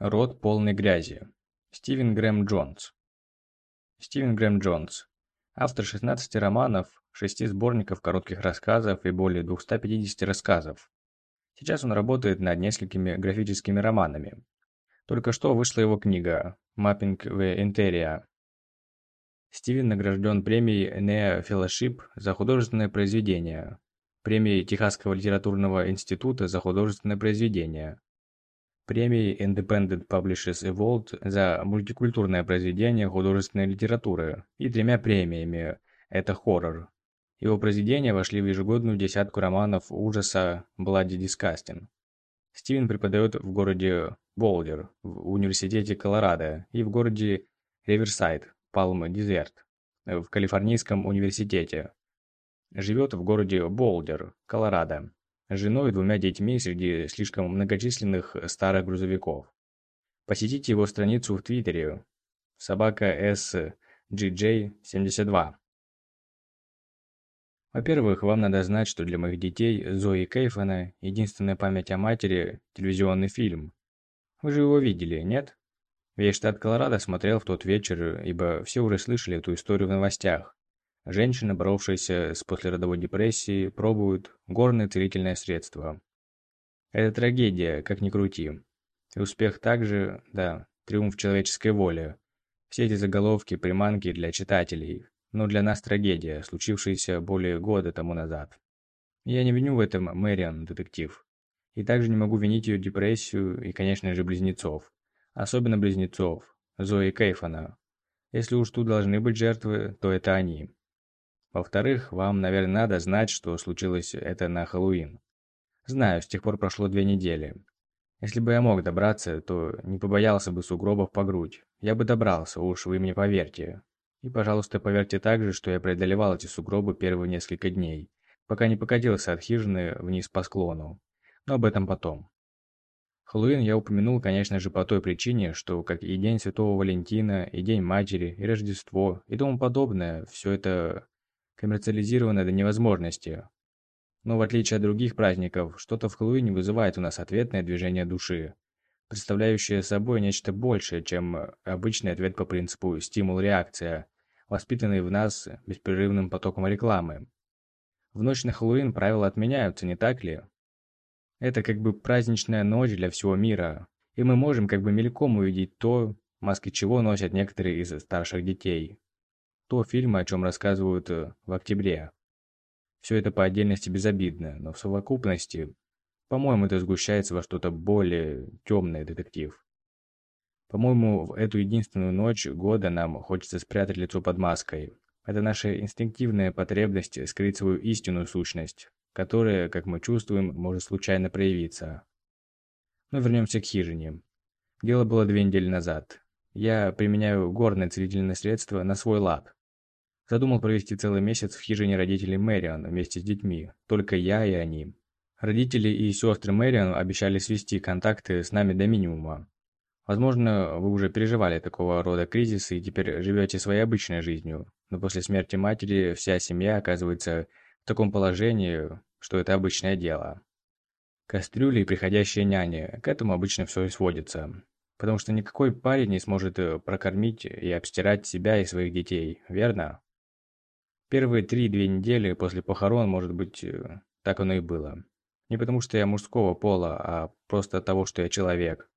Рот полной грязи. Стивен Грэм Джонс. Стивен Грэм Джонс. Автор 16 романов, 6 сборников коротких рассказов и более 250 рассказов. Сейчас он работает над несколькими графическими романами. Только что вышла его книга «Mapping the Interior». Стивен награжден премией Nea Fellowship за художественное произведение, премией Техасского литературного института за художественное произведение, премией Independent Publishers Award за мультикультурное произведение художественной литературы и тремя премиями «Это хоррор». Его произведения вошли в ежегодную десятку романов ужаса Bloody Disgusting. Стивен преподает в городе Болдер, в университете Колорадо и в городе Риверсайд, Палм-Дезерт, в Калифорнийском университете. Живет в городе Болдер, Колорадо женой и двумя детьми среди слишком многочисленных старых грузовиков. Посетите его страницу в Твиттере собака SGJ72. Во-первых, вам надо знать, что для моих детей Зои Кейфана единственная память о матери – телевизионный фильм. Вы же его видели, нет? Весь штат Колорадо смотрел в тот вечер, ибо все уже слышали эту историю в новостях. Женщины, боровшиеся с послеродовой депрессией, пробуют горное целительное средство. Это трагедия, как ни крути. И успех также, да, триумф человеческой воли. Все эти заголовки – приманки для читателей, но для нас трагедия, случившаяся более года тому назад. Я не виню в этом Мэриан, детектив. И также не могу винить ее депрессию и, конечно же, близнецов. Особенно близнецов, Зои Кейфана. Если уж тут должны быть жертвы, то это они. Во-вторых, вам, наверное, надо знать, что случилось это на Хэллоуин. Знаю, с тех пор прошло две недели. Если бы я мог добраться, то не побоялся бы сугробов по грудь. Я бы добрался, уж вы мне поверьте. И, пожалуйста, поверьте также, что я преодолевал эти сугробы первые несколько дней, пока не покатился от хижины вниз по склону. Но об этом потом. Хэллоуин я упомянул, конечно же, по той причине, что, как и День Святого Валентина, и День Матери, и Рождество, и тому подобное, все это коммерциализировано до невозможности. Но в отличие от других праздников, что-то в Хэллоуине вызывает у нас ответное движение души, представляющее собой нечто большее, чем обычный ответ по принципу стимул-реакция, воспитанный в нас беспрерывным потоком рекламы. В ночь на Хэллоуин правила отменяются, не так ли? Это как бы праздничная ночь для всего мира, и мы можем как бы мельком увидеть то, маски чего носят некоторые из старших детей то фильмы, о чем рассказывают э, в октябре. Все это по отдельности безобидно, но в совокупности, по-моему, это сгущается во что-то более темное, детектив. По-моему, в эту единственную ночь года нам хочется спрятать лицо под маской. Это наша инстинктивная потребность скрыть свою истинную сущность, которая, как мы чувствуем, может случайно проявиться. Но вернемся к хижине. Дело было две недели назад. Я применяю горное целительное средство на свой лад. Задумал провести целый месяц в хижине родителей Мэриан вместе с детьми, только я и они. Родители и сестры Мэриан обещали свести контакты с нами до минимума. Возможно, вы уже переживали такого рода кризисы и теперь живете своей обычной жизнью, но после смерти матери вся семья оказывается в таком положении, что это обычное дело. Кастрюли и приходящие няни, к этому обычно все и сводится. Потому что никакой парень не сможет прокормить и обстирать себя и своих детей, верно? Первые три-две недели после похорон, может быть, э, так оно и было. Не потому что я мужского пола, а просто от того, что я человек.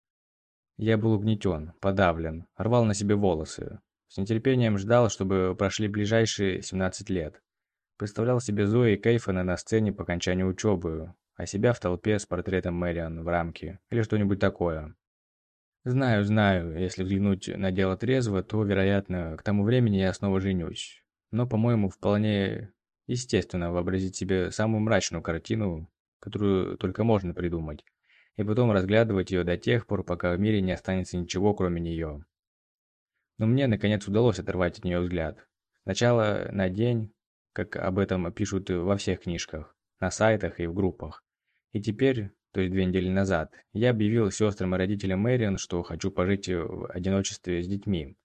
Я был угнетен, подавлен, рвал на себе волосы. С нетерпением ждал, чтобы прошли ближайшие 17 лет. Представлял себе Зои и Кейфана на сцене по окончанию учебы, а себя в толпе с портретом Мэриан в рамке, или что-нибудь такое. Знаю, знаю, если взглянуть на дело трезво, то, вероятно, к тому времени я снова женюсь но, по-моему, вполне естественно вообразить себе самую мрачную картину, которую только можно придумать, и потом разглядывать ее до тех пор, пока в мире не останется ничего, кроме нее. Но мне, наконец, удалось оторвать от нее взгляд. Сначала на день, как об этом пишут во всех книжках, на сайтах и в группах. И теперь, то есть две недели назад, я объявил сестрам и родителям Мэриан, что хочу пожить в одиночестве с детьми,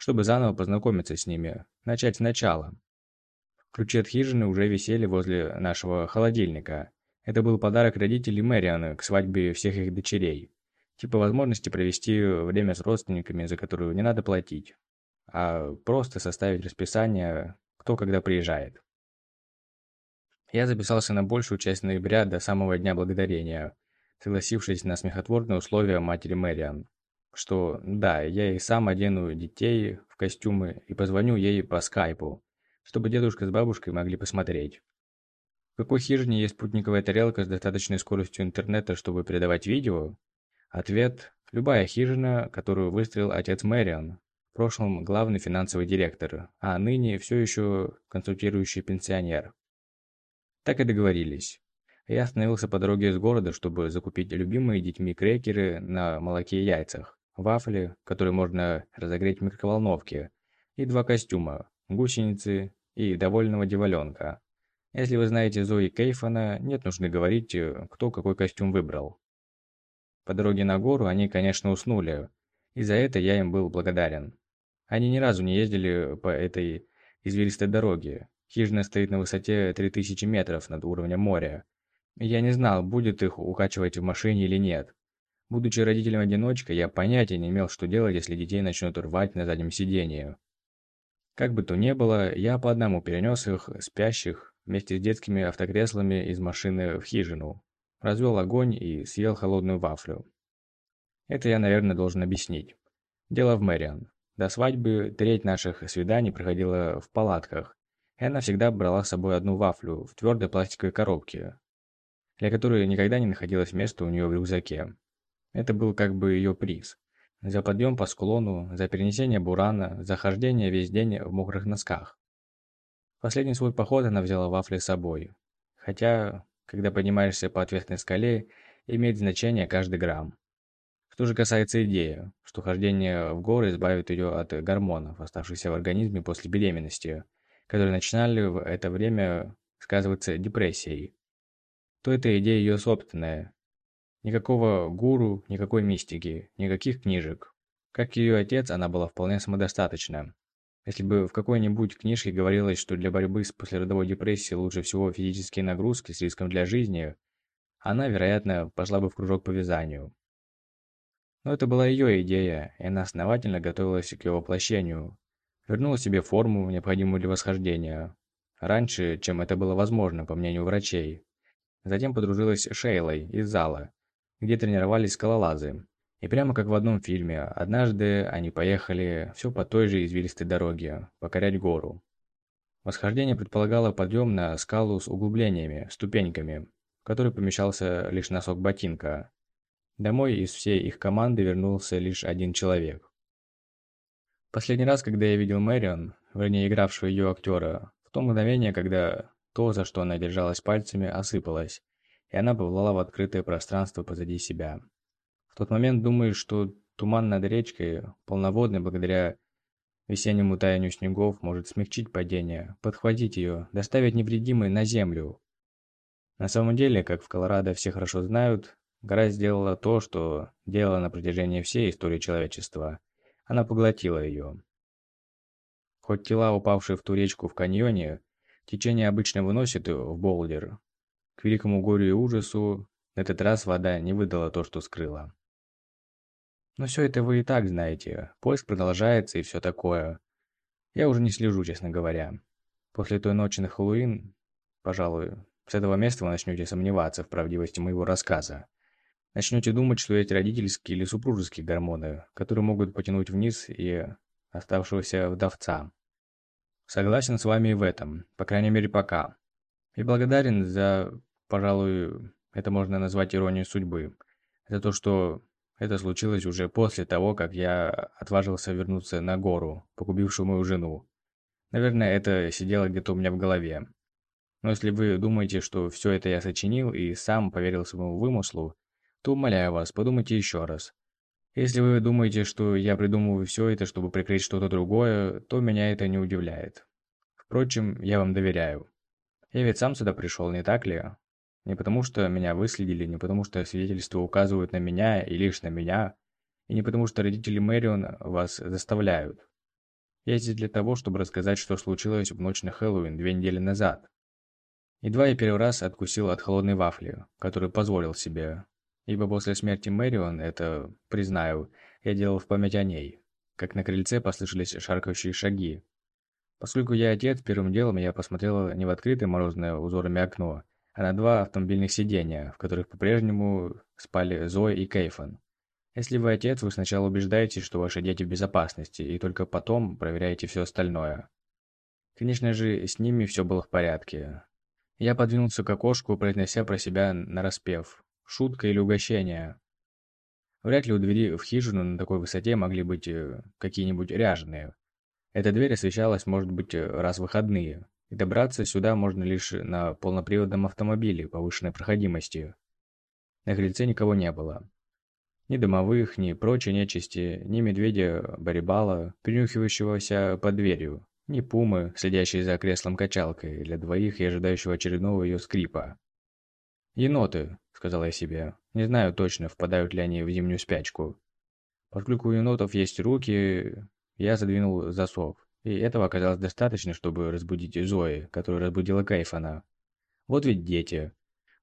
чтобы заново познакомиться с ними, начать сначала. Ключи от хижины уже висели возле нашего холодильника. Это был подарок родителей Мэрианы к свадьбе всех их дочерей. Типа возможности провести время с родственниками, за которую не надо платить, а просто составить расписание, кто когда приезжает. Я записался на большую часть ноября до самого Дня Благодарения, согласившись на смехотворные условия матери Мэриан, что да, я и сам одену детей в костюмы и позвоню ей по скайпу, чтобы дедушка с бабушкой могли посмотреть. В какой хижине есть спутниковая тарелка с достаточной скоростью интернета, чтобы передавать видео? Ответ – любая хижина, которую выстроил отец Мэриан, в прошлом главный финансовый директор, а ныне все еще консультирующий пенсионер. Так и договорились. Я остановился по дороге из города, чтобы закупить любимые детьми крекеры на молоке и яйцах, вафли, которые можно разогреть в микроволновке, и два костюма – гусеницы и довольного деваленка. Если вы знаете Зои Кейфана, нет нужды говорить, кто какой костюм выбрал. По дороге на гору они, конечно, уснули, и за это я им был благодарен. Они ни разу не ездили по этой извилистой дороге, Хижина стоит на высоте 3000 метров над уровнем моря. Я не знал, будет их укачивать в машине или нет. Будучи родителем-одиночкой, я понятия не имел, что делать, если детей начнут рвать на заднем сидении. Как бы то ни было, я по одному перенес их, спящих, вместе с детскими автокреслами из машины в хижину. Развел огонь и съел холодную вафлю. Это я, наверное, должен объяснить. Дело в Мэриан. До свадьбы треть наших свиданий проходила в палатках, и она всегда брала с собой одну вафлю в твердой пластиковой коробке, для которой никогда не находилось места у нее в рюкзаке. Это был как бы ее приз. За подъем по склону, за перенесение бурана, за хождение весь день в мокрых носках. Последний свой поход она взяла вафли с собой. Хотя, когда поднимаешься по ответственной скале, имеет значение каждый грамм. Что же касается идеи, что хождение в горы избавит ее от гормонов, оставшихся в организме после беременности – которые начинали в это время сказываться депрессией, то это идея ее собственная. Никакого гуру, никакой мистики, никаких книжек. Как ее отец, она была вполне самодостаточна. Если бы в какой-нибудь книжке говорилось, что для борьбы с послеродовой депрессией лучше всего физические нагрузки с риском для жизни, она, вероятно, пошла бы в кружок по вязанию. Но это была ее идея, и она основательно готовилась к ее воплощению, Вернула себе форму, необходимую для восхождения. Раньше, чем это было возможно, по мнению врачей. Затем подружилась с Шейлой из зала, где тренировались скалолазы. И прямо как в одном фильме, однажды они поехали все по той же извилистой дороге, покорять гору. Восхождение предполагало подъем на скалу с углублениями, ступеньками, в которой помещался лишь носок ботинка. Домой из всей их команды вернулся лишь один человек. Последний раз, когда я видел Мэрион, вернее игравшего ее актера, в то мгновение, когда то, за что она держалась пальцами, осыпалось, и она повлала в открытое пространство позади себя. В тот момент думаешь, что туман над речкой, полноводный благодаря весеннему таянию снегов, может смягчить падение, подхватить ее, доставить невредимой на землю. На самом деле, как в Колорадо все хорошо знают, гора сделала то, что делала на протяжении всей истории человечества – она поглотила ее. Хоть тела, упавшие в ту речку в каньоне, течение обычно выносит в болдер. К великому горю и ужасу, на этот раз вода не выдала то, что скрыла. Но все это вы и так знаете. Поиск продолжается и все такое. Я уже не слежу, честно говоря. После той ночи на Хэллоуин, пожалуй, с этого места вы начнете сомневаться в правдивости моего рассказа. Начнете думать, что эти родительские или супружеские гормоны, которые могут потянуть вниз и оставшегося вдовца. Согласен с вами и в этом, по крайней мере пока. И благодарен за, пожалуй, это можно назвать иронией судьбы, за то, что это случилось уже после того, как я отважился вернуться на гору, погубившую мою жену. Наверное, это сидело где-то у меня в голове. Но если вы думаете, что все это я сочинил и сам поверил своему вымыслу, то умоляю вас, подумайте еще раз. Если вы думаете, что я придумываю все это, чтобы прикрыть что-то другое, то меня это не удивляет. Впрочем, я вам доверяю. Я ведь сам сюда пришел, не так ли? Не потому что меня выследили, не потому что свидетельства указывают на меня и лишь на меня, и не потому что родители Мэрион вас заставляют. Я здесь для того, чтобы рассказать, что случилось в ночь на Хэллоуин две недели назад. Едва я первый раз откусил от холодной вафли, которую позволил себе, ибо после смерти Мэрион, это, признаю, я делал в память о ней, как на крыльце послышались шаркающие шаги. Поскольку я отец, первым делом я посмотрел не в открытое морозное узорами окно, а на два автомобильных сидения, в которых по-прежнему спали Зоя и Кейфан. Если вы отец, вы сначала убеждаетесь, что ваши дети в безопасности, и только потом проверяете все остальное. Конечно же, с ними все было в порядке. Я подвинулся к окошку, произнося про себя нараспев. Шутка или угощение. Вряд ли у двери в хижину на такой высоте могли быть э, какие-нибудь ряженые. Эта дверь освещалась, может быть, раз в выходные, и добраться сюда можно лишь на полноприводном автомобиле повышенной проходимости. На крыльце никого не было. Ни домовых, ни прочей нечисти, ни медведя-барибала, принюхивающегося под дверью, ни пумы, следящей за креслом-качалкой для двоих и ожидающего очередного ее скрипа. «Еноты», — сказал я себе. Не знаю точно, впадают ли они в зимнюю спячку. Поскольку у енотов есть руки, я задвинул засов. И этого оказалось достаточно, чтобы разбудить Зои, которая разбудила Кайфана. Вот ведь дети.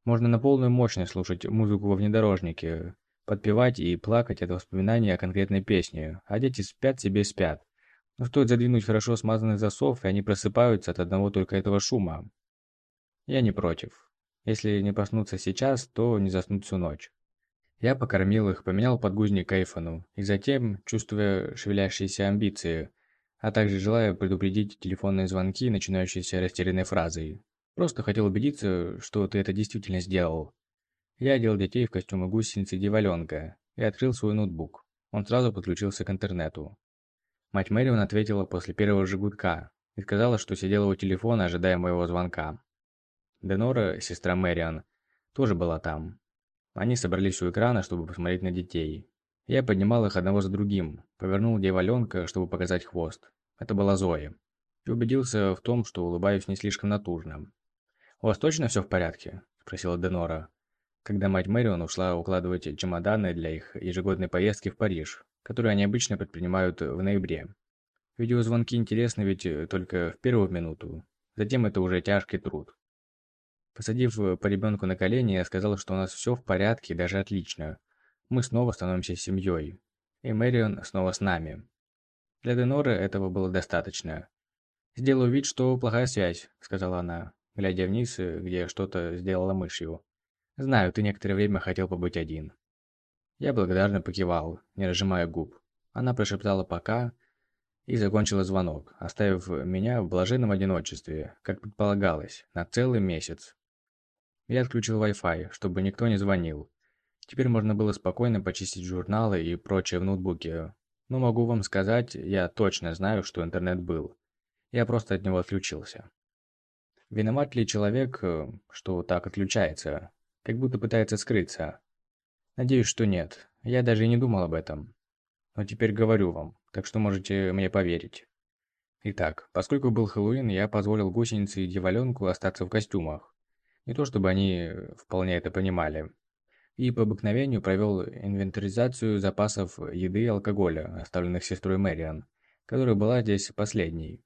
Можно на полную мощность слушать музыку во внедорожнике, подпевать и плакать от воспоминания о конкретной песне, а дети спят себе спят. Но стоит задвинуть хорошо смазанный засов, и они просыпаются от одного только этого шума. Я не против. Если не проснуться сейчас, то не заснуть всю ночь. Я покормил их, поменял подгузник Кайфану, и затем, чувствуя шевелящиеся амбиции, а также желая предупредить телефонные звонки, начинающиеся растерянной фразой. Просто хотел убедиться, что ты это действительно сделал. Я одел детей в костюмы гусеницы Диваленка и открыл свой ноутбук. Он сразу подключился к интернету. Мать Мэрион ответила после первого же и сказала, что сидела у телефона, ожидая моего звонка. Денора, сестра Мэриан, тоже была там. Они собрались у экрана, чтобы посмотреть на детей. Я поднимал их одного за другим, повернул дьяволенка, чтобы показать хвост. Это была Зоя. И убедился в том, что улыбаюсь не слишком натужно. «У вас точно все в порядке?» – спросила Денора. Когда мать Мэрион ушла укладывать чемоданы для их ежегодной поездки в Париж, которую они обычно предпринимают в ноябре. Видеозвонки интересны ведь только в первую минуту, затем это уже тяжкий труд. Посадив э, по ребенку на колени, я сказал, что у нас все в порядке даже отлично. Мы снова становимся семьей. И Мэрион снова с нами. Для Деноры этого было достаточно. «Сделаю вид, что плохая связь», — сказала она, глядя вниз, где что-то сделала мышью. «Знаю, ты некоторое время хотел побыть один». Я благодарно покивал, не разжимая губ. Она прошептала «пока» и закончила звонок, оставив меня в блаженном одиночестве, как предполагалось, на целый месяц. Я отключил Wi-Fi, чтобы никто не звонил. Теперь можно было спокойно почистить журналы и прочее в ноутбуке. Но могу вам сказать, я точно знаю, что интернет был. Я просто от него отключился. Виноват ли человек, э, что так отключается? Как будто пытается скрыться. Надеюсь, что нет. Я даже и не думал об этом. Но теперь говорю вам, так что можете мне поверить. Итак, поскольку был Хэллоуин, я позволил гусенице и дьяволенку остаться в костюмах. Не то чтобы они вполне это понимали. И по обыкновению провел инвентаризацию запасов еды и алкоголя, оставленных сестрой Мэриан, которая была здесь последней.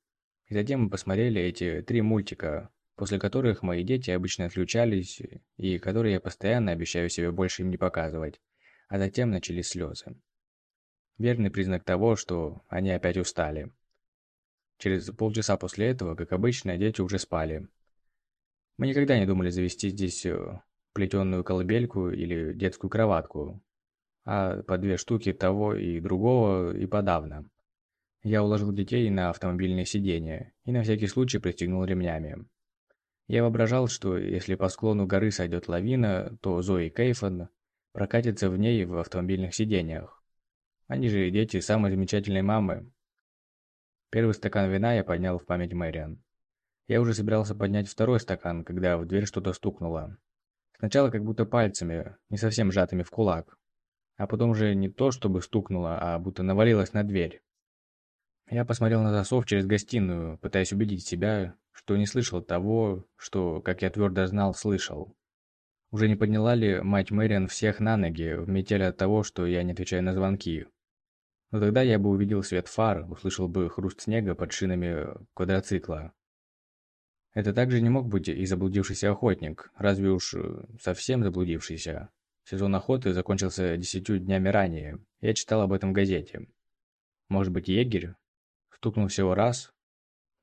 И затем мы посмотрели эти три мультика, после которых мои дети обычно отключались, и которые я постоянно обещаю себе больше им не показывать. А затем начались слезы. Верный признак того, что они опять устали. Через полчаса после этого, как обычно, дети уже спали, мы никогда не думали завести здесь э, плетеную колыбельку или детскую кроватку, а по две штуки того и другого и подавно. Я уложил детей на автомобильное сиденье и на всякий случай пристегнул ремнями. Я воображал, что если по склону горы сойдет лавина, то Зои Кейфан прокатится в ней в автомобильных сиденьях. Они же дети самой замечательной мамы. Первый стакан вина я поднял в память Мэриан. Я уже собирался поднять второй стакан, когда в дверь что-то стукнуло. Сначала как будто пальцами, не совсем сжатыми в кулак. А потом уже не то, чтобы стукнуло, а будто навалилось на дверь. Я посмотрел на засов через гостиную, пытаясь убедить себя, что не слышал того, что, как я твердо знал, слышал. Уже не подняла ли мать Мэриан всех на ноги в метель от того, что я не отвечаю на звонки? Но тогда я бы увидел свет фар, услышал бы хруст снега под шинами квадроцикла, это также не мог быть и заблудившийся охотник, разве уж э, совсем заблудившийся. Сезон охоты закончился десятью днями ранее. Я читал об этом в газете. Может быть, егерь? Стукнул всего раз?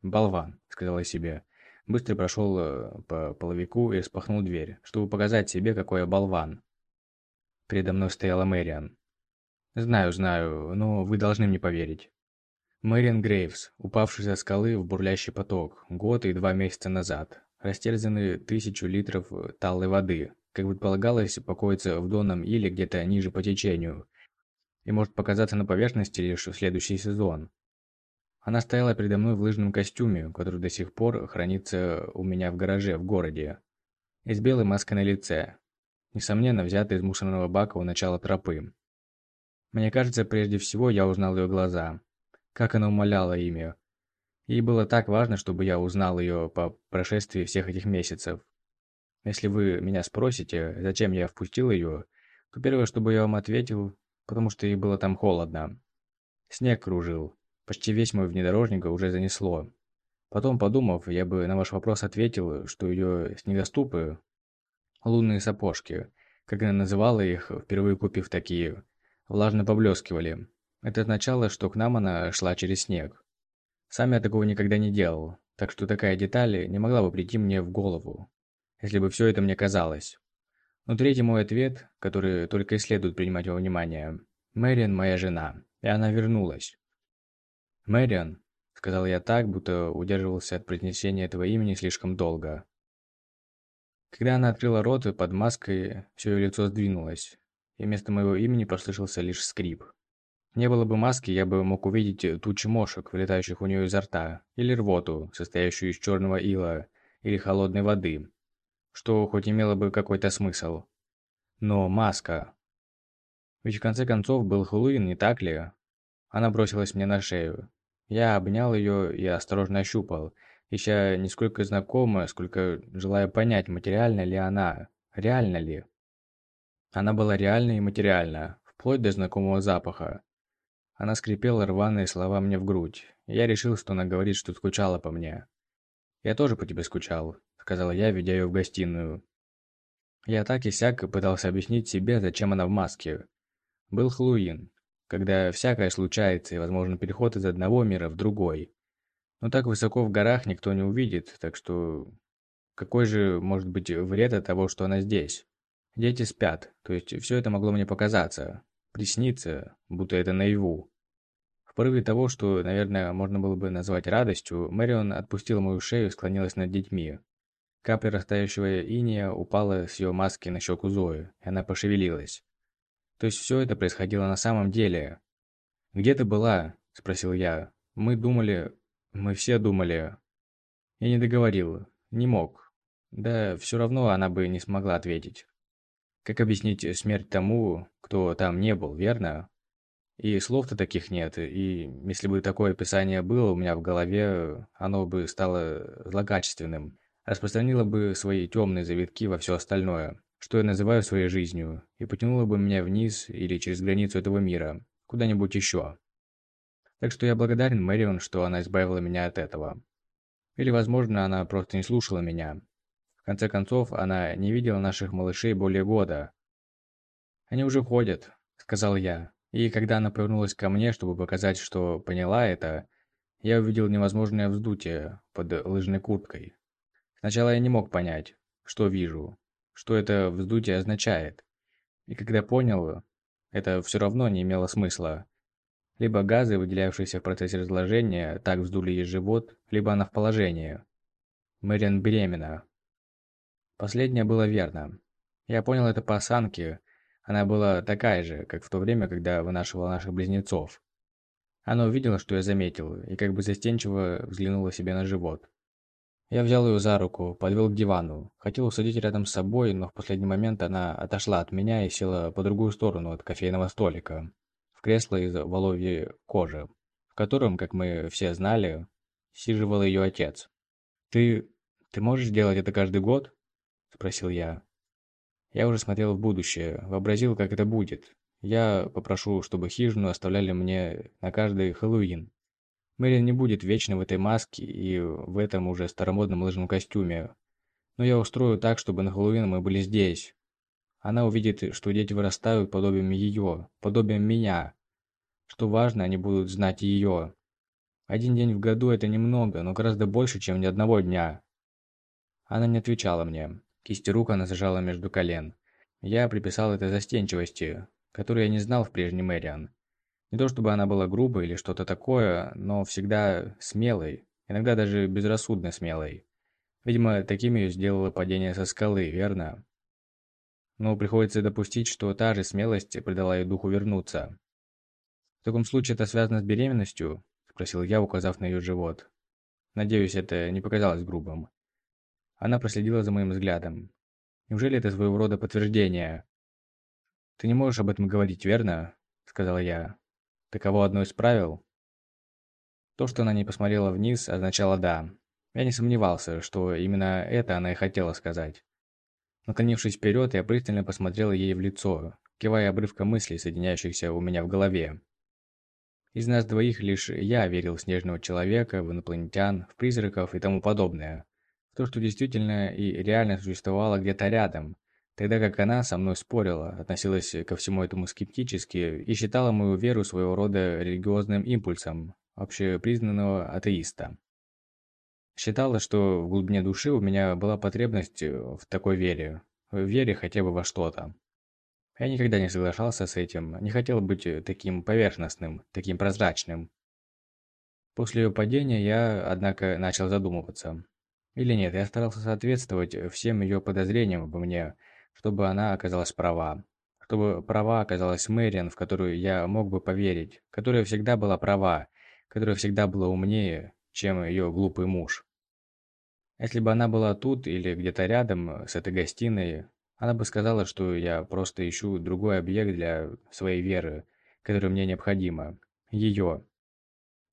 Болван, сказал я себе. Быстро прошел э, по половику и распахнул дверь, чтобы показать себе, какой я болван. Передо мной стояла Мэриан. «Знаю, знаю, но вы должны мне поверить». Мэриан Грейвс, упавший со скалы в бурлящий поток, год и два месяца назад, растерзанный тысячу литров талой воды, как предполагалось, покоится в Донном или где-то ниже по течению, и может показаться на поверхности лишь в следующий сезон. Она стояла передо мной в лыжном костюме, который до сих пор хранится у меня в гараже в городе, и с белой маской на лице, несомненно, взятый из мусорного бака у начала тропы. Мне кажется, прежде всего я узнал ее глаза. Как она умоляла ими. Ей было так важно, чтобы я узнал ее по прошествии всех этих месяцев. Если вы меня спросите, зачем я впустил ее, то первое, чтобы я вам ответил, потому что ей было там холодно. Снег кружил. Почти весь мой внедорожник уже занесло. Потом, подумав, я бы на ваш вопрос ответил, что ее снегоступы лунные сапожки, как она называла их, впервые купив такие, влажно поблескивали. Это означало, что к нам она шла через снег. Сам я такого никогда не делал, так что такая деталь не могла бы прийти мне в голову, если бы все это мне казалось. Но третий мой ответ, который только и следует принимать во внимание. Мэриан моя жена, и она вернулась. «Мэриан», — сказал я так, будто удерживался от произнесения этого имени слишком долго. Когда она открыла рот, под маской все ее лицо сдвинулось, и вместо моего имени послышался лишь скрип. Не было бы маски, я бы мог увидеть тучи мошек, вылетающих у нее изо рта, или рвоту, состоящую из черного ила, или холодной воды, что хоть имело бы какой-то смысл. Но маска... Ведь в конце концов был Хэллоуин, не так ли? Она бросилась мне на шею. Я обнял ее и осторожно ощупал, ища не сколько знакомая, сколько желая понять, материальна ли она, реально ли. Она была реальна и материальна, вплоть до знакомого запаха. Она скрипела рваные слова мне в грудь. Я решил, что она говорит, что скучала по мне. «Я тоже по тебе скучал», — сказала я, ведя ее в гостиную. Я так и сяк пытался объяснить себе, зачем она в маске. Был Хэллоуин, когда всякое случается и возможен переход из одного мира в другой. Но так высоко в горах никто не увидит, так что... Какой же может быть вред от того, что она здесь? Дети спят, то есть все это могло мне показаться, присниться, будто это наяву. В порыве того, что, наверное, можно было бы назвать радостью, Мэрион отпустила мою шею и склонилась над детьми. Капля растающего иния упала с ее маски на щеку Зои, и она пошевелилась. То есть все это происходило на самом деле. «Где ты была?» – спросил я. «Мы думали, мы все думали. Я не договорил. Не мог. Да, все равно она бы не смогла ответить. Как объяснить смерть тому, кто там не был, верно? И слов-то таких нет, и если бы такое описание было у меня в голове, оно бы стало злокачественным, распространило бы свои темные завитки во все остальное, что я называю своей жизнью, и потянуло бы меня вниз или через границу этого мира, куда-нибудь еще. Так что я благодарен Мэрион, что она избавила меня от этого. Или, возможно, она просто не слушала меня. Конце концов, она не видела наших малышей более года. «Они уже ходят», — сказал я. И когда она повернулась ко мне, чтобы показать, что поняла это, я увидел невозможное вздутие под лыжной курткой. Сначала я не мог понять, что вижу, что это вздутие означает. И когда понял, это все равно не имело смысла. Либо газы, выделявшиеся в процессе разложения, так вздули ей живот, либо она в положении. Мэриан беременна. Последнее было верно. Я понял это по осанке. Она была такая же, как в то время, когда вынашивала наших близнецов. Она увидела, что я заметил, и как бы застенчиво взглянула себе на живот. Я взял ее за руку, подвел к дивану. Хотел усадить рядом с собой, но в последний момент она отошла от меня и села по другую сторону от кофейного столика в кресло из воловьей кожи, в котором, как мы все знали, сиживал ее отец. «Ты... ты можешь делать это каждый год?» – спросил я. Я уже смотрел в будущее, вообразил, как это будет. Я попрошу, чтобы хижину оставляли мне на каждый Хэллоуин. Мэрин не будет вечно в этой маске и в этом уже старомодном лыжном костюме. Но я устрою так, чтобы на Хэллоуин мы были здесь. Она увидит, что дети вырастают подобием ее, подобием меня. Что важно, они будут знать ее. Один день в году – это немного, но гораздо больше, чем ни одного дня. Она не отвечала мне. Кисти рук она зажала между колен. Я приписал это застенчивости, которую я не знал в прежней Мэриан. Не то чтобы она была грубой или что-то такое, но всегда смелой, иногда даже безрассудно смелой. Видимо, таким ее сделало падение со скалы, верно? Но приходится допустить, что та же смелость придала ей духу вернуться. «В таком случае это связано с беременностью?» – спросил я, указав на ее живот. Надеюсь, это не показалось грубым. Она проследила за моим взглядом. «Неужели это своего рода подтверждение?» «Ты не можешь об этом говорить, верно?» – сказал я. «Таково одно из правил?» То, что она не посмотрела вниз, означало «да». Я не сомневался, что именно это она и хотела сказать. Наклонившись вперед, я пристально посмотрел ей в лицо, кивая обрывком мыслей, соединяющихся у меня в голове. Из нас двоих лишь я верил в снежного человека, в инопланетян, в призраков и тому подобное. То, что действительно и реально существовало где-то рядом, тогда как она со мной спорила, относилась ко всему этому скептически и считала мою веру своего рода религиозным импульсом общепризнанного атеиста. Считала, что в глубине души у меня была потребность э, в такой вере, в вере хотя бы во что-то. Я никогда не соглашался с этим, не хотел быть э, таким поверхностным, таким прозрачным. После ее падения я, однако, начал задумываться. Или нет, я старался соответствовать всем ее подозрениям обо мне, чтобы она оказалась права. Чтобы права оказалась Мэриан, в которую я мог бы поверить, которая всегда была права, которая всегда была умнее, чем ее глупый муж. Если бы она была тут или где-то рядом э, с этой гостиной, она бы сказала, что я просто ищу другой объект для своей веры, которая мне необходима. Ее.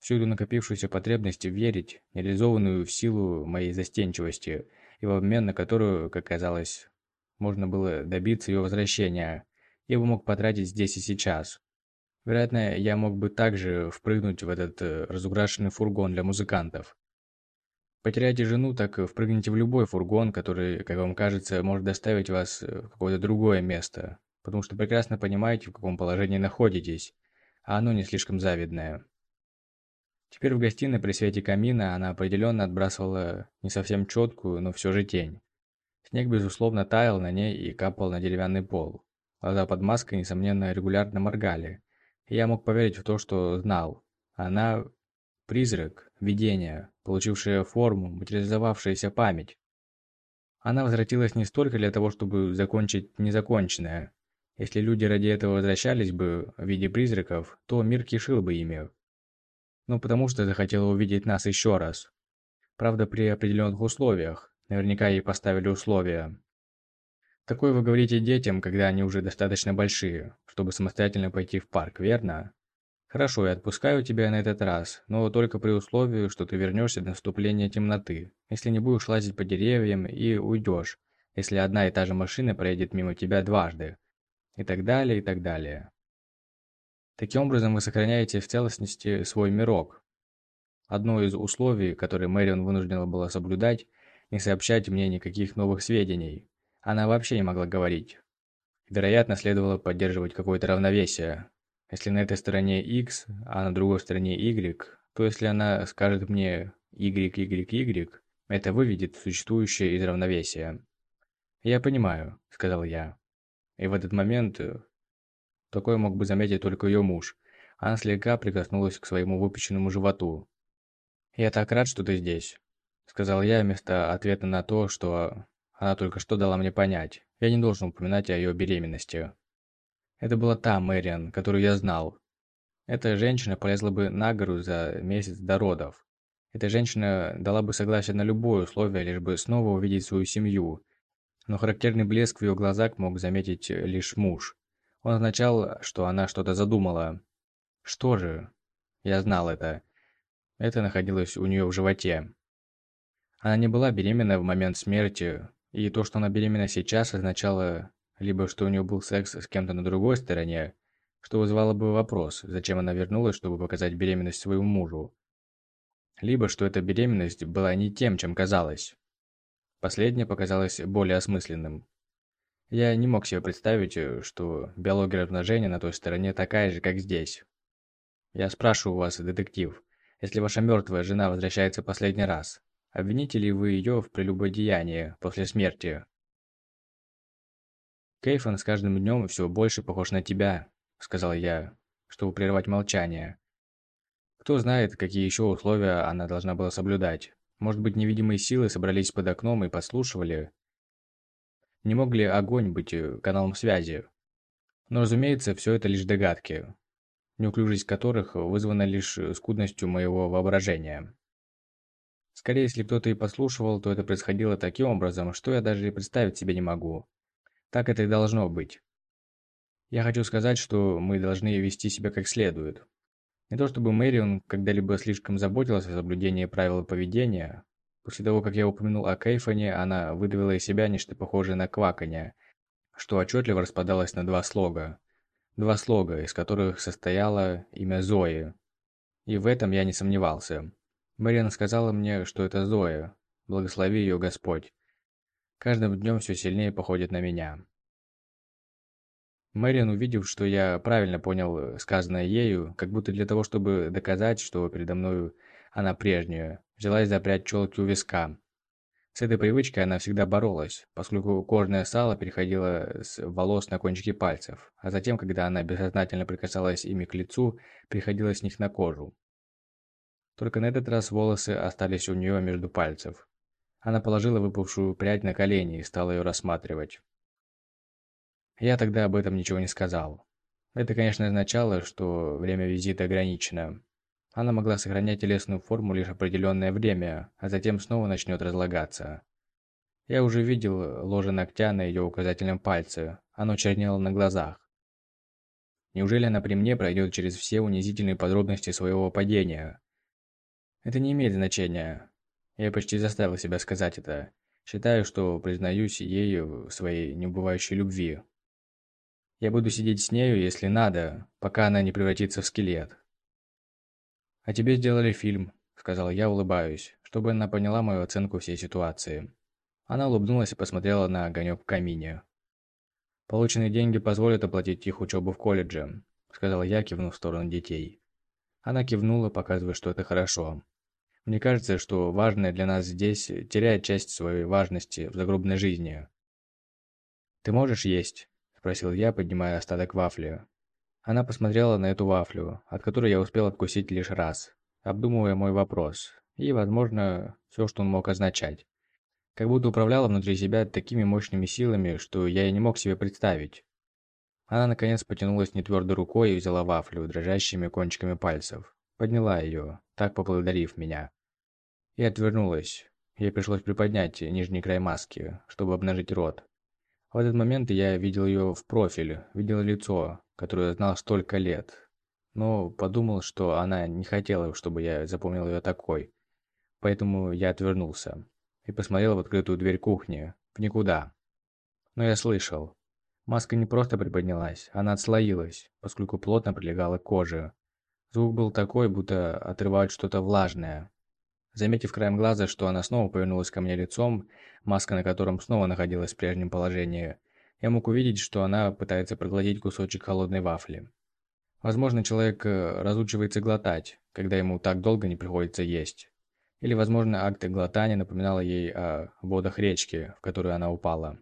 Всю эту накопившуюся потребность верить, реализованную в силу моей застенчивости, и в обмен на которую, как казалось, можно было добиться ее возвращения, я бы мог потратить здесь и сейчас. Вероятно, я мог бы также впрыгнуть в этот э, разукрашенный фургон для музыкантов. Потеряете жену, так впрыгните в любой фургон, который, как вам кажется, может доставить вас в какое-то другое место, потому что прекрасно понимаете, в каком положении находитесь, а оно не слишком завидное. Теперь в гостиной при свете камина она определенно отбрасывала не совсем четкую, но все же тень. Снег, безусловно, таял на ней и капал на деревянный пол. Глаза под маской, несомненно, регулярно моргали. И я мог поверить в то, что знал. Она – призрак, видение, получившая форму, материализовавшаяся память. Она возвратилась не столько для того, чтобы закончить незаконченное. Если люди ради этого возвращались бы в виде призраков, то мир кишил бы ими. Но потому что захотела увидеть нас еще раз. Правда, при определенных условиях. Наверняка ей поставили условия. Такое вы говорите детям, когда они уже достаточно большие, чтобы самостоятельно пойти в парк, верно? Хорошо, я отпускаю тебя на этот раз, но только при условии, что ты вернешься до наступления темноты. Если не будешь лазить по деревьям и уйдешь, если одна и та же машина проедет мимо тебя дважды. И так далее, и так далее. Таким образом вы сохраняете в целостности свой мирок. Одно из условий, которые Мэрион вынуждена была соблюдать, не сообщать мне никаких новых сведений. Она вообще не могла говорить. Вероятно, следовало поддерживать какое-то равновесие, если на этой стороне x, а на другой стороне y, то если она скажет мне y, y, y, это выведет существующее из равновесия. «Я понимаю», — сказал я. И в этот момент такое мог бы заметить только ее муж. Она слегка прикоснулась к своему выпеченному животу. «Я так рад, что ты здесь», — сказал я вместо ответа на то, что она только что дала мне понять. Я не должен упоминать о ее беременности. Это была та Мэриан, которую я знал. Эта женщина полезла бы на гору за месяц до родов. Эта женщина дала бы согласие на любое условие, лишь бы снова увидеть свою семью. Но характерный блеск в ее глазах мог заметить лишь муж. Он означал, что она что-то задумала. Что же? Я знал это. Это находилось у нее в животе. Она не была беременна в момент смерти, и то, что она беременна сейчас, означало либо что у нее был секс с кем-то на другой стороне, что вызывало бы вопрос, зачем она вернулась, чтобы показать беременность своему мужу. Либо что эта беременность была не тем, чем казалось. Последнее показалось более осмысленным. Я не мог себе представить, э, что биология размножения на той стороне такая же, как здесь. Я спрашиваю вас, детектив, если ваша мертвая жена возвращается последний раз, обвините ли вы ее в прелюбодеянии после смерти? Кейфан с каждым днем все больше похож на тебя, сказал я, чтобы прервать молчание. Кто знает, какие еще условия она должна была соблюдать. Может быть, невидимые силы собрались под окном и подслушивали? Не мог ли огонь быть э, каналом связи? Но, разумеется, все это лишь догадки, неуклюжесть которых вызвана лишь скудностью моего воображения. Скорее, если кто-то и подслушивал, то это происходило таким образом, что я даже и представить себе не могу. Так это и должно быть. Я хочу сказать, что мы должны вести себя как следует. Не то чтобы Мэрион когда-либо слишком заботилась о соблюдении правил поведения, После того, как я упомянул о Кейфоне, она выдавила из себя нечто похожее на кваканье, что отчетливо распадалось на два слога. Два слога, из которых состояло имя Зои. И в этом я не сомневался. Мэриан сказала мне, что это Зоя. Благослови ее Господь. Каждым днем все сильнее походит на меня. Мэриан, увидев, что я правильно понял сказанное ею, как будто для того, чтобы доказать, что передо мною она прежняя, взялась запрять челки у виска. С этой привычкой она всегда боролась, поскольку кожное сало переходило с волос на кончики пальцев, а затем, когда она бессознательно прикасалась ими к лицу, переходило с них на кожу. Только на этот раз волосы остались у нее между пальцев. Она положила выпавшую прядь на колени и стала ее рассматривать. Я тогда об этом ничего не сказал. Это, конечно, означало, что время визита ограничено, она могла сохранять телесную форму лишь определенное время, а затем снова начнет разлагаться. Я уже видел ложе ногтя на ее указательном пальце, оно чернело на глазах. Неужели она при мне пройдет через все унизительные подробности своего падения? Это не имеет значения. Я почти заставил себя сказать это. Считаю, что признаюсь ею в своей неубывающей любви. Я буду сидеть с нею, если надо, пока она не превратится в скелет. «А тебе сделали фильм», — сказал я, улыбаюсь, чтобы она поняла мою оценку всей ситуации. Она улыбнулась и посмотрела на огонек в камине. «Полученные деньги позволят оплатить их учебу в колледже», — сказал я, кивнув в сторону детей. Она кивнула, показывая, что это хорошо. Мне кажется, что важное для нас здесь теряет часть своей важности в загробной жизни. «Ты можешь есть?» – спросил я, поднимая остаток вафли. Она посмотрела на эту вафлю, от которой я успел откусить лишь раз, обдумывая мой вопрос, и, возможно, все, что он мог означать. Как будто управляла внутри себя такими мощными силами, что я и не мог себе представить. Она, наконец, потянулась нетвердой рукой и взяла вафлю дрожащими кончиками пальцев. Подняла ее, так поблагодарив меня. И отвернулась. Ей пришлось приподнять нижний край маски, чтобы обнажить рот. В этот момент я видел ее в профиль, видел лицо, которую я знал столько лет. Но подумал, что она не хотела, чтобы я запомнил ее такой. Поэтому я отвернулся и посмотрел в открытую дверь кухни, в никуда. Но я слышал. Маска не просто приподнялась, она отслоилась, поскольку плотно прилегала к коже. Звук был такой, будто отрывают что-то влажное. Заметив краем глаза, что она снова повернулась ко мне лицом, маска на котором снова находилась в прежнем положении, я мог увидеть, что она пытается проглотить кусочек холодной вафли. Возможно, человек э, разучивается глотать, когда ему так долго не приходится есть. Или, возможно, акт глотания напоминал ей о водах речки, в которую она упала.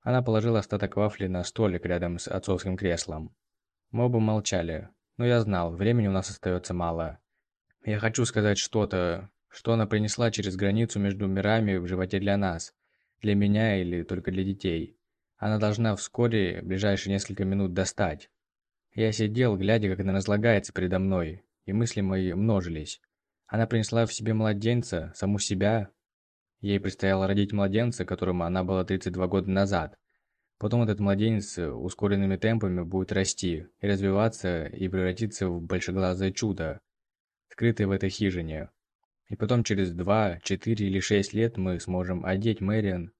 Она положила остаток вафли на столик рядом с отцовским креслом. Мы оба молчали, но я знал, времени у нас остается мало. Я хочу сказать что-то, что она принесла через границу между мирами в животе для нас, для меня или только для детей. Она должна вскоре, в ближайшие несколько минут, достать. Я сидел, глядя, как она разлагается передо мной, и мысли мои множились. Она принесла в себе младенца, саму себя. Ей предстояло родить младенца, которому она была 32 года назад. Потом этот младенец ускоренными темпами будет расти и развиваться и превратиться в большеглазое чудо, скрытое в этой хижине. И потом через два, четыре или шесть лет мы сможем одеть Мэриан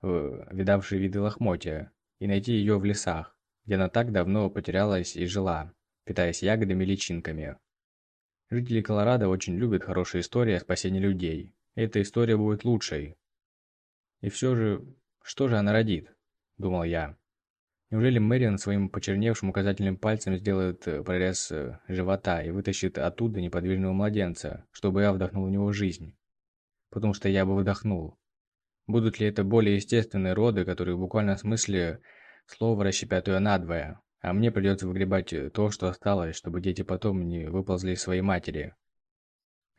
в видавшие виды лохмотья и найти ее в лесах, где она так давно потерялась и жила, питаясь ягодами и личинками. Жители Колорадо очень любят хорошие истории о спасении людей. эта история будет лучшей. И все же, что же она родит? думал я. Неужели Мэриан своим почерневшим указательным пальцем сделает э, прорез э, живота и вытащит оттуда неподвижного младенца, чтобы я вдохнул в него жизнь? Потому что я бы вдохнул. Будут ли это более естественные роды, которые в буквальном смысле слова расщепят ее надвое, а мне придется выгребать э, то, что осталось, чтобы дети потом не выползли из своей матери?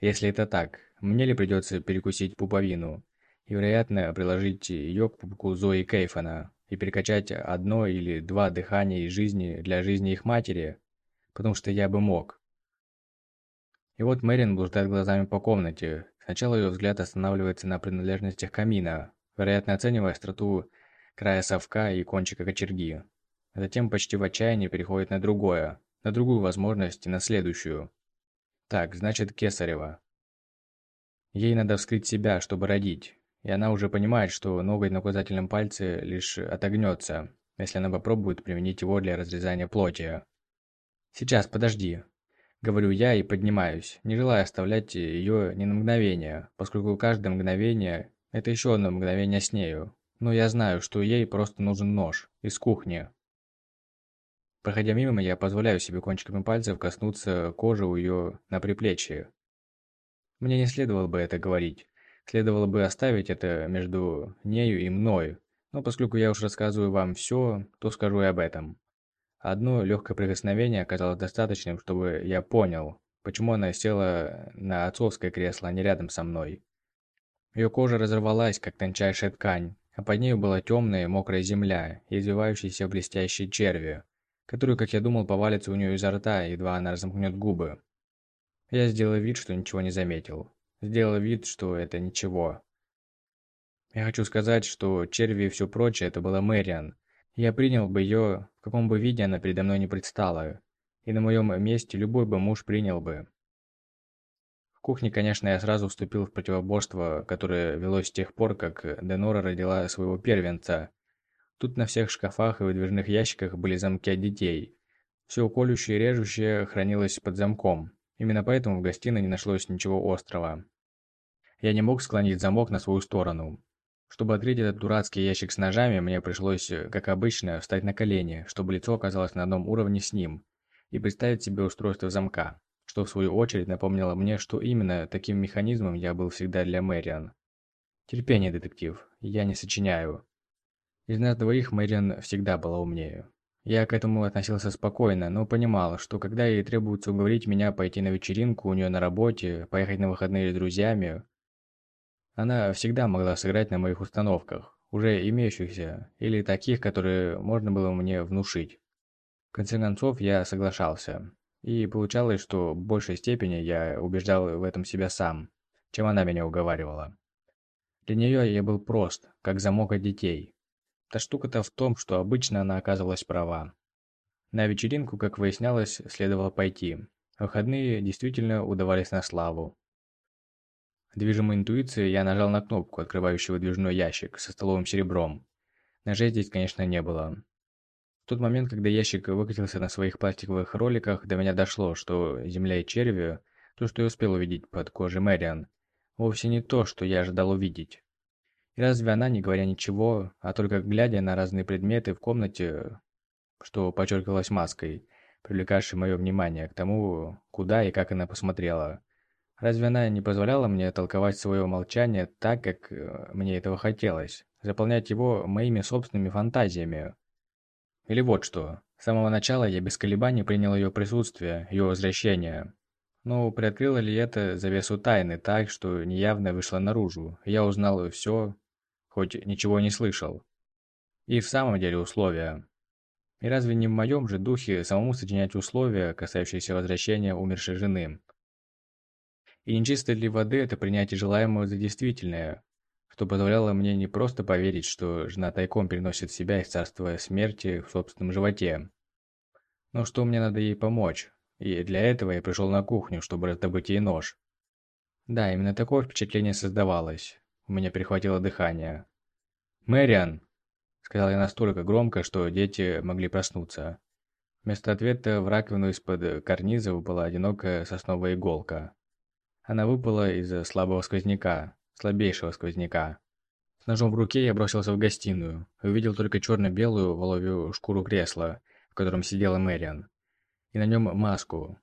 Если это так, мне ли придется перекусить пуповину и, вероятно, приложить ее к пупку Зои Кейфана, и перекачать одно или два дыхания из жизни для жизни их матери, потому что я бы мог. И вот Мэрин блуждает глазами по комнате. Сначала ее взгляд останавливается на принадлежностях камина, вероятно оценивая остроту края совка и кончика кочерги. Затем почти в отчаянии переходит на другое, на другую возможность и на следующую. Так, значит, Кесарева. Ей надо вскрыть себя, чтобы родить и она уже понимает, что ноготь на указательном пальце лишь отогнется, если она попробует применить его для разрезания плоти. «Сейчас, подожди», — говорю я и поднимаюсь, не желая оставлять ее ни на мгновение, поскольку каждое мгновение — это еще одно мгновение с нею, но я знаю, что ей просто нужен нож из кухни. Проходя мимо, я позволяю себе кончиками пальцев коснуться кожи у ее на приплечье. Мне не следовало бы это говорить, Следовало бы оставить это между нею и мной, но поскольку я уж рассказываю вам все, то скажу и об этом. Одно легкое прикосновение оказалось достаточным, чтобы я понял, почему она села на отцовское кресло, а не рядом со мной. Ее кожа разорвалась, как тончайшая ткань, а под ней была темная мокрая земля и извивающиеся блестящие черви, которые, как я думал, повалятся у нее изо рта, едва она разомкнет губы. Я сделал вид, что ничего не заметил. Сделал вид, что это ничего. Я хочу сказать, что черви и все прочее это была Мэриан. Я принял бы ее, в каком бы виде она передо мной не предстала. И на моем месте любой бы муж принял бы. В кухне, конечно, я сразу вступил в противоборство, которое велось с тех пор, как Денора родила своего первенца. Тут на всех шкафах и выдвижных ящиках были замки от детей. Все колющее и режущее хранилось под замком. Именно поэтому в гостиной не нашлось ничего острого. Я не мог склонить замок на свою сторону. Чтобы открыть этот дурацкий ящик с ножами, мне пришлось, э, как обычно, встать на колени, чтобы лицо оказалось на одном уровне с ним, и представить себе устройство замка, что в свою очередь напомнило мне, что именно таким механизмом я был всегда для Мэриан. Терпение, детектив, я не сочиняю. Из нас двоих Мэриан всегда была умнее. Я к этому относился спокойно, но понимал, что когда ей требуется уговорить меня пойти на вечеринку у нее на работе, поехать на выходные с друзьями, она всегда могла сыграть на моих установках, уже имеющихся, или таких, которые можно было мне внушить. В конце концов, я соглашался. И получалось, что в большей степени я убеждал в этом себя сам, чем она меня уговаривала. Для нее я был прост, как замок от детей. Та штука-то в том, что обычно она оказывалась права. На вечеринку, как выяснялось, следовало пойти. Выходные действительно удавались на славу. Движимой интуицией я нажал на кнопку, открывающую выдвижной ящик со столовым серебром. Ножей здесь, конечно, не было. В тот момент, когда ящик выкатился на своих пластиковых роликах, до меня дошло, что земля и черви, то, что я успел увидеть под кожей Мэриан, вовсе не то, что я ожидал увидеть. И разве она, не говоря ничего, а только глядя на разные предметы в комнате, что подчеркивалось маской, привлекавшей мое внимание к тому, куда и как она посмотрела, разве она не позволяла мне толковать свое молчание так, как э, мне этого хотелось, заполнять его моими собственными фантазиями? Или вот что, с самого начала я без колебаний принял ее присутствие, ее возвращение. Но приоткрыло ли это завесу тайны так, что неявно вышло наружу, я узнал все, хоть ничего не слышал. И в самом деле условия. И разве не в моем же духе самому сочинять условия, касающиеся возвращения умершей жены? И нечистой ли воды это принятие желаемого за действительное, что позволяло мне не просто поверить, что жена тайком переносит себя из царства смерти в собственном животе, но что мне надо ей помочь, и для этого я пришел на кухню, чтобы раздобыть ей нож. Да, именно такое впечатление создавалось. У меня перехватило дыхание. «Мэриан!» – сказал я настолько громко, что дети могли проснуться. Вместо ответа в раковину из-под карниза выпала одинокая сосновая иголка. Она выпала из слабого сквозняка, слабейшего сквозняка. С ножом в руке я бросился в гостиную увидел только черно-белую воловью шкуру кресла, в котором сидела Мэриан, и на нем маску,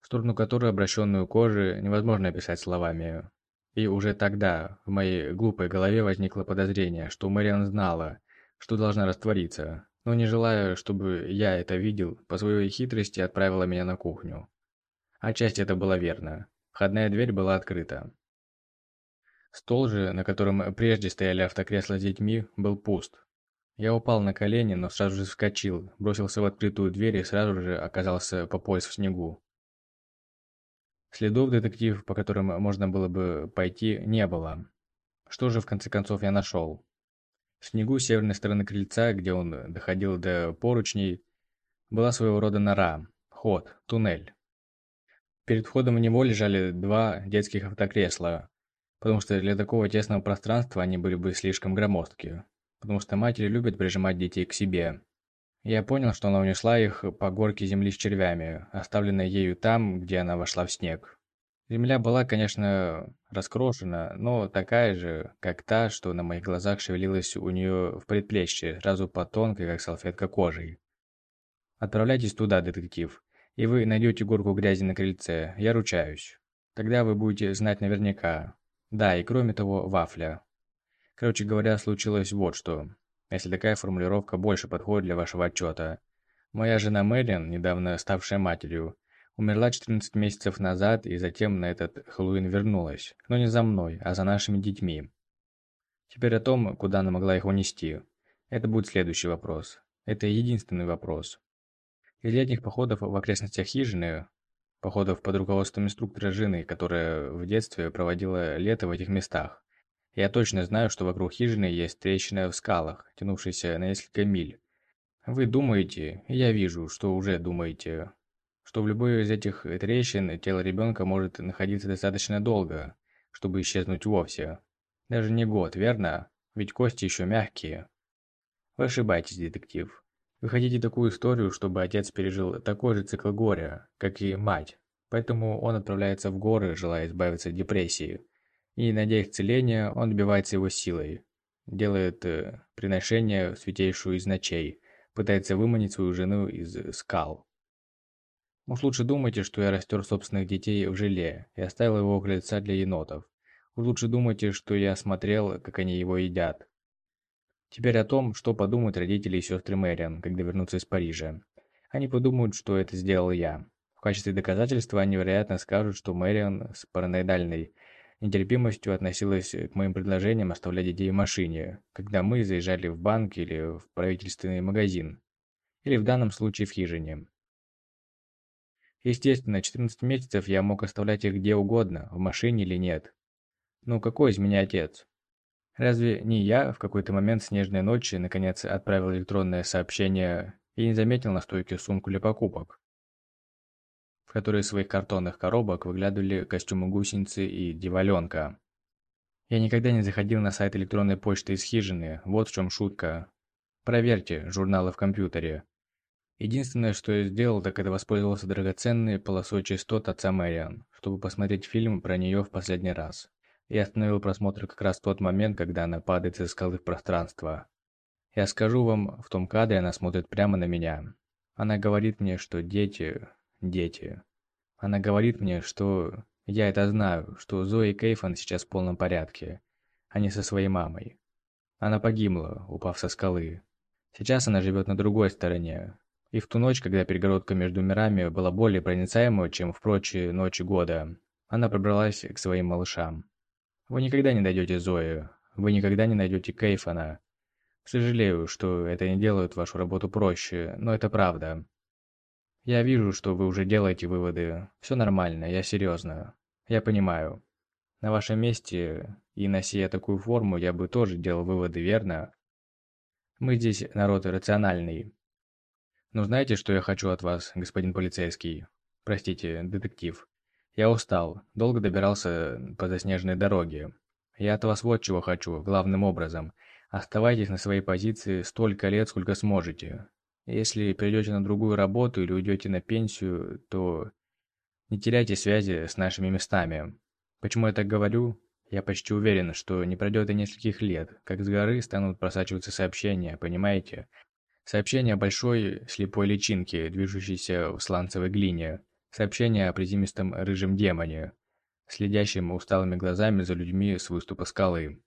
в сторону которой обращенную кожи невозможно описать словами. И уже тогда в моей глупой голове возникло подозрение, что Мэриан знала, что должна раствориться, но не желая, чтобы я это видел, по своей хитрости отправила меня на кухню. Отчасти это было верно. Входная дверь была открыта. Стол же, на котором прежде стояли автокресла с детьми, был пуст. Я упал на колени, но сразу же вскочил, бросился в открытую дверь и сразу же оказался по пояс в снегу. Следов детектив, по которым можно было бы пойти, не было. Что же в конце концов я нашел? В снегу с северной стороны крыльца, где он доходил до поручней, была своего рода нора, ход, туннель. Перед входом в него лежали два детских автокресла, потому что для такого тесного пространства они были бы слишком громоздкие, потому что матери любят прижимать детей к себе. Я понял, что она унесла их по горке земли с червями, оставленной ею там, где она вошла в снег. Земля была, конечно, раскрошена, но такая же, как та, что на моих глазах шевелилась у нее в предплечье, сразу по тонкой, как салфетка, кожей. Отправляйтесь туда, детектив, и вы найдете горку грязи на крыльце, я ручаюсь. Тогда вы будете знать наверняка. Да, и кроме того, вафля. Короче говоря, случилось вот что. Если такая формулировка больше подходит для вашего отчета. Моя жена Мэрин, недавно ставшая матерью, Умерла 14 месяцев назад и затем на этот Хэллоуин вернулась. Но не за мной, а за нашими детьми. Теперь о том, куда она могла их унести. Это будет следующий вопрос. Это единственный вопрос. Из летних походов в окрестностях хижины, походов под руководством инструктора жены, которая в детстве проводила лето в этих местах, я точно знаю, что вокруг хижины есть трещина в скалах, тянувшаяся на несколько миль. Вы думаете, и я вижу, что уже думаете, что в любой из этих трещин тело ребенка может находиться достаточно долго, чтобы исчезнуть вовсе. Даже не год, верно? Ведь кости еще мягкие. Вы ошибаетесь, детектив. Вы хотите такую историю, чтобы отец пережил такой же цикл горя, как и мать. Поэтому он отправляется в горы, желая избавиться от депрессии. И, найдя исцеление, он добивается его силой. Делает э, приношение в святейшую из ночей, пытается выманить свою жену из скал. Уж лучше думайте, что я растер собственных детей в желе и оставил его около лица для енотов. Уж лучше думайте, что я смотрел, как они его едят. Теперь о том, что подумают родители и сестры Мэриан, когда вернутся из Парижа. Они подумают, что это сделал я. В качестве доказательства они, вероятно, скажут, что Мэриан с параноидальной нетерпимостью относилась к моим предложениям оставлять детей в машине, когда мы заезжали в банк или в правительственный магазин, или в данном случае в хижине. Естественно, 14 месяцев я мог оставлять их где угодно, в машине или нет. Ну какой из меня отец? Разве не я в какой-то момент снежной ночи наконец отправил электронное сообщение и не заметил на стойке сумку для покупок, в которой из своих картонных коробок выглядывали костюмы гусеницы и диваленка. Я никогда не заходил на сайт электронной почты из хижины, вот в чем шутка. Проверьте журналы в компьютере. Единственное, что я сделал, так это воспользовался драгоценной полосой частот отца Мэриан, чтобы посмотреть фильм про нее в последний раз. Я остановил просмотр как раз в тот момент, когда она падает со скалы в пространство. Я скажу вам, в том кадре она смотрит прямо на меня. Она говорит мне, что дети... дети. Она говорит мне, что... Я это знаю, что Зои Кейфан сейчас в полном порядке, а не со своей мамой. Она погибла, упав со скалы. Сейчас она живет на другой стороне, и в ту ночь, когда перегородка между мирами была более проницаемой, чем в прочие ночи года, она пробралась к своим малышам. Вы никогда не найдете Зои, вы никогда не найдете Кейфана. Сожалею, что это не делает вашу работу проще, но это правда. Я вижу, что вы уже делаете выводы. Все нормально, я серьезно. Я понимаю. На вашем месте и нося такую форму, я бы тоже делал выводы, верно? Мы здесь народ рациональный. «Ну знаете, что я хочу от вас, господин полицейский? Простите, детектив. Я устал, долго добирался по заснеженной дороге. Я от вас вот чего хочу, главным образом. Оставайтесь на своей позиции столько лет, сколько сможете. Если перейдете на другую работу или уйдете на пенсию, то не теряйте связи с нашими местами. Почему я так говорю? Я почти уверен, что не пройдет и нескольких лет, как с горы станут просачиваться сообщения, понимаете? Сообщения большой слепой личинке, движущейся в сланцевой глине. Сообщения о приземистом рыжем демоне, следящем усталыми глазами за людьми с выступа скалы.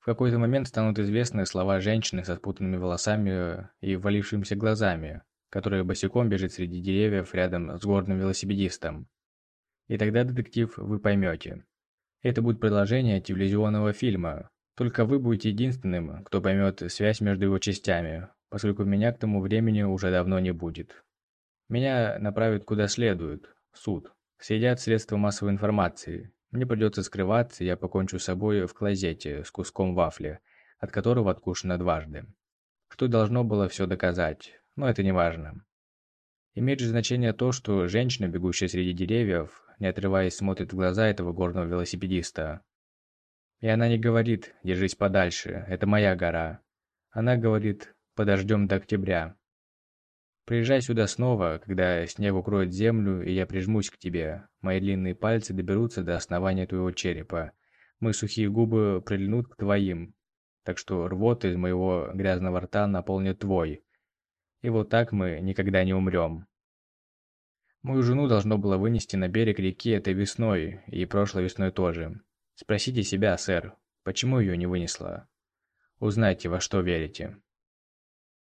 В какой-то момент станут известны слова женщины со спутанными волосами и ввалившимися глазами, которая босиком бежит среди деревьев рядом с горным велосипедистом. И тогда, детектив, вы поймете. Это будет продолжение телевизионного фильма, только вы будете единственным, кто поймет связь между его частями, поскольку меня к тому времени уже давно не будет. Меня направят куда следует, суд. Съедят средства массовой информации. Мне придется скрываться, я покончу с собой в клозете с куском вафли, от которого откушено дважды. Что должно было все доказать, но это не важно. Имеет же значение то, что женщина, бегущая среди деревьев, не отрываясь, смотрит в глаза этого горного велосипедиста. И она не говорит «держись подальше, это моя гора». Она говорит «подождем до октября». Приезжай сюда снова, когда снег укроет землю, и я прижмусь к тебе. Мои длинные пальцы доберутся до основания твоего черепа. Мои сухие губы прильнут к твоим. Так что рвота из моего грязного рта наполнит твой. И вот так мы никогда не умрем. Мою жену должно было вынести на берег реки этой весной, и прошлой весной тоже. Спросите себя, сэр, почему ее не вынесло? Узнайте, во что верите.